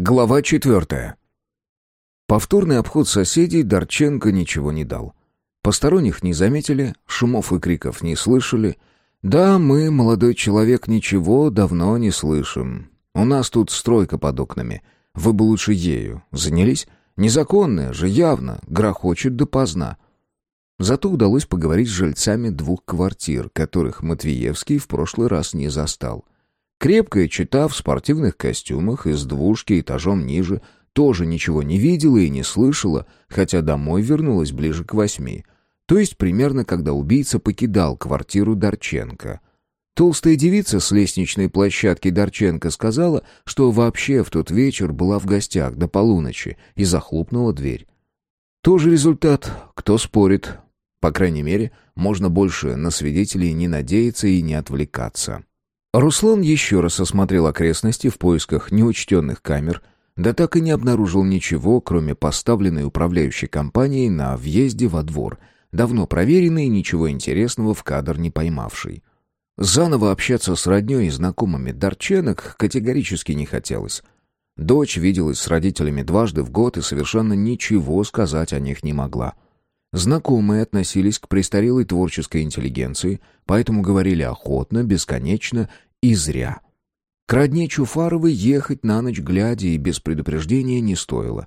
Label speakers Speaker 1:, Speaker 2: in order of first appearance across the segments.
Speaker 1: Глава четвертая. Повторный обход соседей Дорченко ничего не дал. Посторонних не заметили, шумов и криков не слышали. Да, мы, молодой человек, ничего давно не слышим. У нас тут стройка под окнами. Вы бы лучше ею занялись. Незаконная же, явно, грохочет допоздна. Зато удалось поговорить с жильцами двух квартир, которых Матвеевский в прошлый раз не застал. Крепкая чита в спортивных костюмах из двушки этажом ниже тоже ничего не видела и не слышала, хотя домой вернулась ближе к восьми. То есть примерно когда убийца покидал квартиру Дорченко. Толстая девица с лестничной площадки Дорченко сказала, что вообще в тот вечер была в гостях до полуночи и захлопнула дверь. Тоже результат, кто спорит. По крайней мере, можно больше на свидетелей не надеяться и не отвлекаться. Руслан еще раз осмотрел окрестности в поисках неучтенных камер, да так и не обнаружил ничего, кроме поставленной управляющей компанией на въезде во двор, давно проверенной и ничего интересного в кадр не поймавший. Заново общаться с роднёй и знакомыми Дорченок категорически не хотелось. Дочь виделась с родителями дважды в год и совершенно ничего сказать о них не могла. Знакомые относились к престарелой творческой интеллигенции, поэтому говорили охотно, бесконечно и зря. К родне Чуфаровой ехать на ночь глядя и без предупреждения не стоило.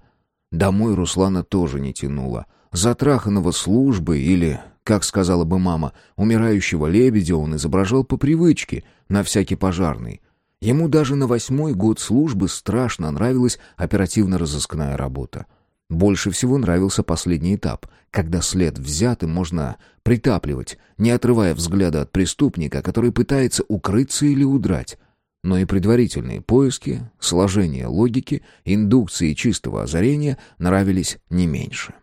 Speaker 1: Домой Руслана тоже не тянуло. Затраханного службы или, как сказала бы мама, умирающего лебедя он изображал по привычке, на всякий пожарный. Ему даже на восьмой год службы страшно нравилась оперативно-розыскная работа. Больше всего нравился последний этап, когда след взят и можно притапливать, не отрывая взгляда от преступника, который пытается укрыться или удрать. Но и предварительные поиски, сложение логики, индукции чистого озарения нравились не меньше.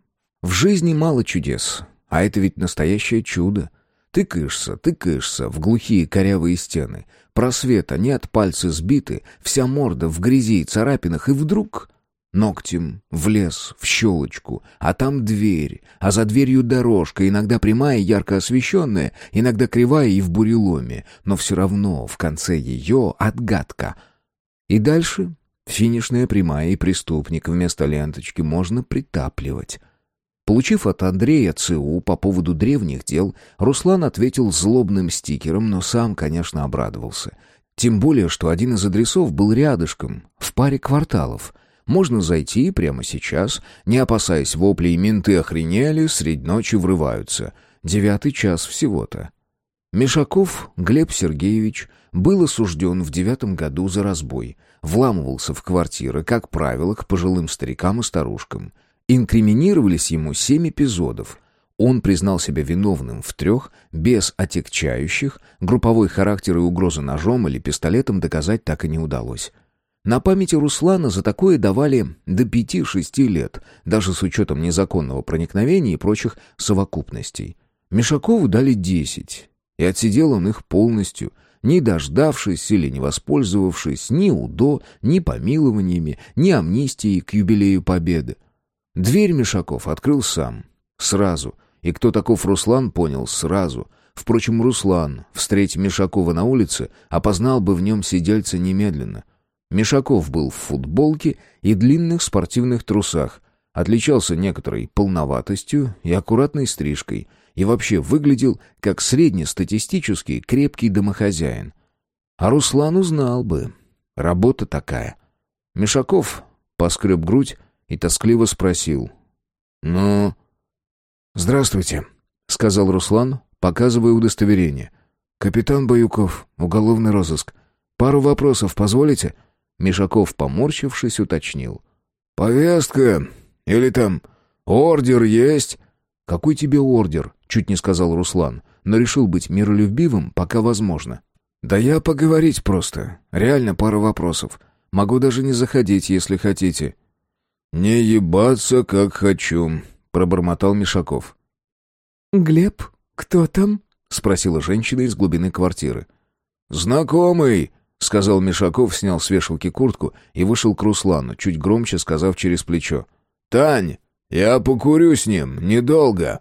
Speaker 1: В жизни мало чудес, а это ведь настоящее чудо. Тыкаешься, тыкаешься в глухие корявые стены. Просвета нет, пальцы сбиты, вся морда в грязи и царапинах, и вдруг Ногтем в лес, в щелочку, а там дверь, а за дверью дорожка, иногда прямая ярко освещенная, иногда кривая и в буреломе, но все равно в конце ее отгадка. И дальше финишная прямая и преступник вместо ленточки можно притапливать. Получив от Андрея ЦУ по поводу древних дел, Руслан ответил злобным стикером, но сам, конечно, обрадовался. Тем более, что один из адресов был рядышком, в паре кварталов — можно зайти прямо сейчас, не опасаясь воплей «менты охренели, средь ночи врываются». Девятый час всего-то. Мишаков Глеб Сергеевич был осужден в девятом году за разбой. Вламывался в квартиры, как правило, к пожилым старикам и старушкам. Инкриминировались ему семь эпизодов. Он признал себя виновным в трех, без отягчающих, групповой характер и угрозы ножом или пистолетом доказать так и не удалось. На памяти Руслана за такое давали до пяти-шести лет, даже с учетом незаконного проникновения и прочих совокупностей. Мишакову дали десять, и отсидел он их полностью, не дождавшись или не воспользовавшись ни УДО, ни помилованиями, ни амнистией к юбилею Победы. Дверь Мишаков открыл сам, сразу, и кто таков Руслан, понял сразу. Впрочем, Руслан, встретив Мишакова на улице, опознал бы в нем сидельца немедленно — Мишаков был в футболке и длинных спортивных трусах, отличался некоторой полноватостью и аккуратной стрижкой и вообще выглядел как среднестатистический крепкий домохозяин. А Руслан узнал бы. Работа такая. Мишаков поскреб грудь и тоскливо спросил. «Ну...» «Здравствуйте», — сказал Руслан, показывая удостоверение. «Капитан Баюков, уголовный розыск. Пару вопросов позволите?» Мишаков, поморщившись, уточнил. «Повестка? Или там ордер есть?» «Какой тебе ордер?» — чуть не сказал Руслан, но решил быть миролюбивым, пока возможно. «Да я поговорить просто. Реально пара вопросов. Могу даже не заходить, если хотите». «Не ебаться, как хочу», — пробормотал Мишаков.
Speaker 2: «Глеб, кто там?»
Speaker 1: — спросила женщина из глубины квартиры. «Знакомый», — сказал Мишаков, снял с вешалки куртку и вышел к Руслану, чуть громче сказав через плечо. «Тань, я покурю с ним, недолго».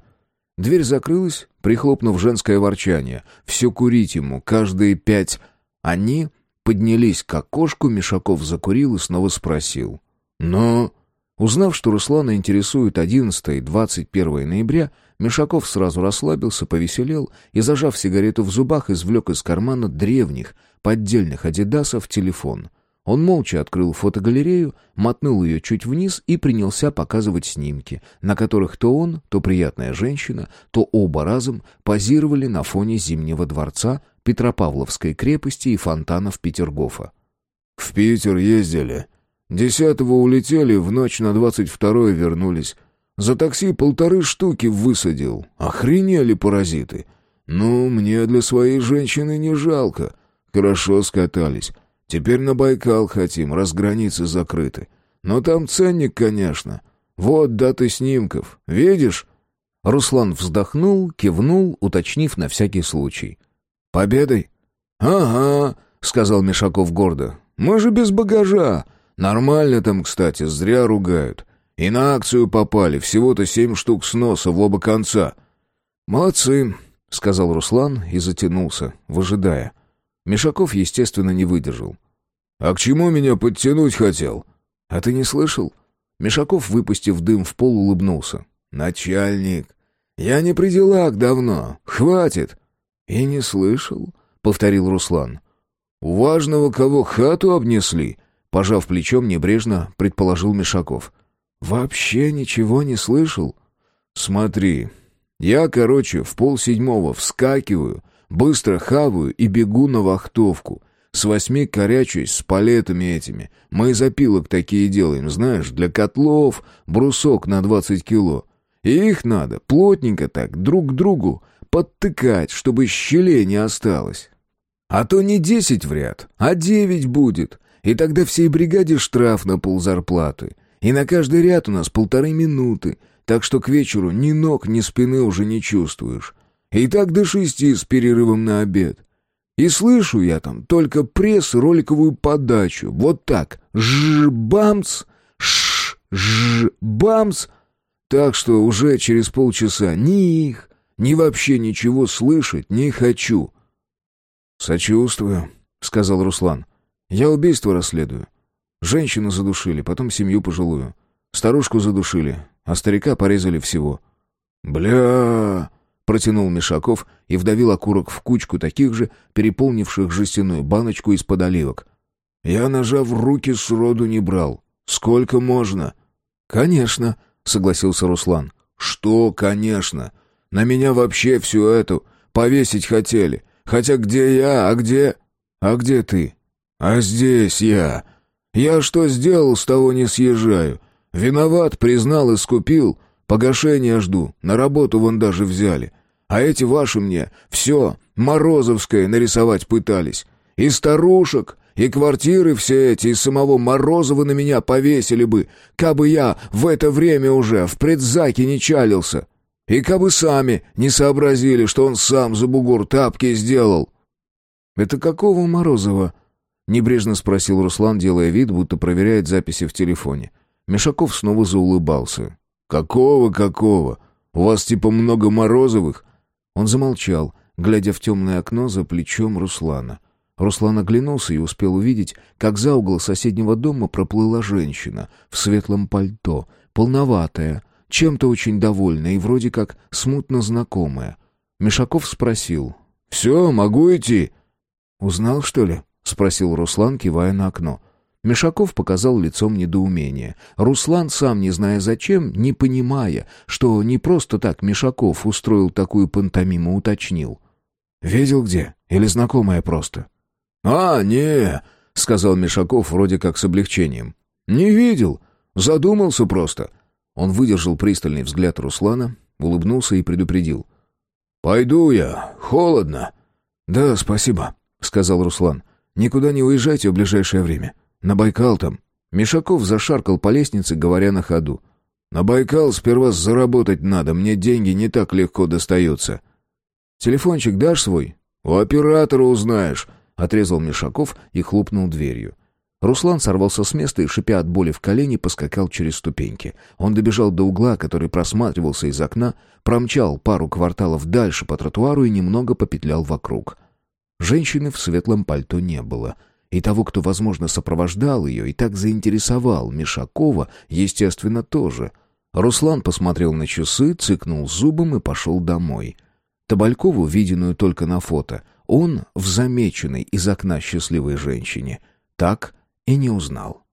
Speaker 1: Дверь закрылась, прихлопнув женское ворчание. «Все курить ему, каждые пять...» Они поднялись к окошку, Мишаков закурил и снова спросил. «Но...» Узнав, что Руслана интересует 11 и 21 ноября, Мишаков сразу расслабился, повеселел и, зажав сигарету в зубах, извлек из кармана древних, поддельных адидасов телефон. Он молча открыл фотогалерею, мотнул ее чуть вниз и принялся показывать снимки, на которых то он, то приятная женщина, то оба разом позировали на фоне Зимнего дворца, Петропавловской крепости и фонтанов Петергофа.
Speaker 3: «В Питер ездили. Десятого улетели, в ночь на двадцать второе вернулись. За такси полторы штуки высадил. Охренели паразиты. Ну, мне для своей женщины не жалко. Хорошо скатались». Теперь на Байкал хотим, раз границы закрыты. Но там ценник, конечно. Вот даты снимков. Видишь?»
Speaker 1: Руслан вздохнул, кивнул, уточнив на всякий случай.
Speaker 3: «Победой?» «Ага», — сказал Мишаков гордо. «Мы же без багажа. Нормально там, кстати, зря ругают. И на акцию попали, всего-то семь штук сноса в оба конца».
Speaker 1: «Молодцы», — сказал Руслан и затянулся, выжидая. Мишаков, естественно, не выдержал.
Speaker 3: «А к чему меня подтянуть хотел?»
Speaker 1: «А ты не слышал?» Мишаков, выпустив дым в пол, улыбнулся.
Speaker 3: «Начальник, я не при делах давно. Хватит!»
Speaker 1: «И не слышал», — повторил Руслан.
Speaker 3: «У важного кого хату обнесли?»
Speaker 1: Пожав плечом, небрежно предположил Мишаков. «Вообще ничего не слышал?»
Speaker 3: «Смотри, я, короче, в полседьмого вскакиваю, Быстро хаваю и бегу на вахтовку. С восьми корячусь с палетами этими. Мы из опилок такие делаем, знаешь, для котлов, брусок на двадцать кило. И их надо плотненько так, друг к другу, подтыкать, чтобы щелей не осталось. А то не десять в ряд, а девять будет. И тогда всей бригаде штраф на ползарплаты. И на каждый ряд у нас полторы минуты, так что к вечеру ни ног, ни спины уже не чувствуешь. И так до шести с перерывом на обед. И слышу я там только пресс роликовую подачу. Вот так. Ж-бамц, ш-ж-бамц. Так что уже через полчаса ни их, ни вообще ничего слышать не хочу. «Сочувствую», — сказал Руслан. «Я убийство расследую. Женщину задушили, потом семью пожилую. Старушку задушили, а старика порезали всего».
Speaker 1: «Бля...» Протянул Мишаков и вдавил окурок в кучку таких же, переполнивших жестяную баночку из-под оливок.
Speaker 3: «Я ножа в руки сроду не брал. Сколько можно?»
Speaker 1: «Конечно», — согласился Руслан.
Speaker 3: «Что «конечно»? На меня вообще всю эту повесить хотели. Хотя где я, а где... А где ты? А здесь я. Я что сделал, с того не съезжаю. Виноват, признал и скупил. Погашение жду. На работу вон даже взяли. А эти ваши мне все Морозовское нарисовать пытались. И старушек, и квартиры все эти, и самого Морозова на меня повесили бы, кабы я в это время уже в предзаке не чалился. И кабы сами не сообразили, что он сам за бугор тапки сделал».
Speaker 1: «Это какого Морозова?» — небрежно спросил Руслан, делая вид, будто проверяет записи в телефоне. Мишаков снова заулыбался.
Speaker 3: «Какого, какого? У вас типа много Морозовых?
Speaker 1: Он замолчал, глядя в темное окно за плечом Руслана. Руслан оглянулся и успел увидеть, как за угол соседнего дома проплыла женщина в светлом пальто, полноватая, чем-то очень довольная и вроде как смутно знакомая. Мишаков спросил.
Speaker 3: «Все, могу идти?»
Speaker 1: «Узнал, что ли?» — спросил Руслан, кивая на окно. Мишаков показал лицом недоумение. Руслан, сам не зная зачем, не понимая, что не просто так Мишаков устроил такую пантомиму, уточнил. «Видел где? Или знакомая просто?»
Speaker 3: «А, не!» — сказал Мишаков вроде как с облегчением. «Не видел. Задумался просто».
Speaker 1: Он выдержал пристальный взгляд Руслана, улыбнулся и предупредил.
Speaker 3: «Пойду я. Холодно».
Speaker 1: «Да, спасибо», — сказал Руслан. «Никуда не уезжайте в ближайшее время. На Байкал там. Мишаков зашаркал по лестнице, говоря на ходу.
Speaker 3: На Байкал сперва заработать надо, мне деньги не так легко достаются.
Speaker 1: Телефончик дашь свой?
Speaker 3: У оператора узнаешь,
Speaker 1: отрезал Мишаков и хлопнул дверью. Руслан сорвался с места и, шипя от боли в колене, поскакал через ступеньки. Он добежал до угла, который просматривался из окна, промчал пару кварталов дальше по тротуару и немного попетлял вокруг. Женщины в светлом пальто не было — И того, кто, возможно, сопровождал ее и так заинтересовал Мишакова, естественно, тоже. Руслан посмотрел на часы, цыкнул зубом и пошел домой. Табалькову, виденную только на фото, он в замеченной из окна счастливой женщине, так и не узнал.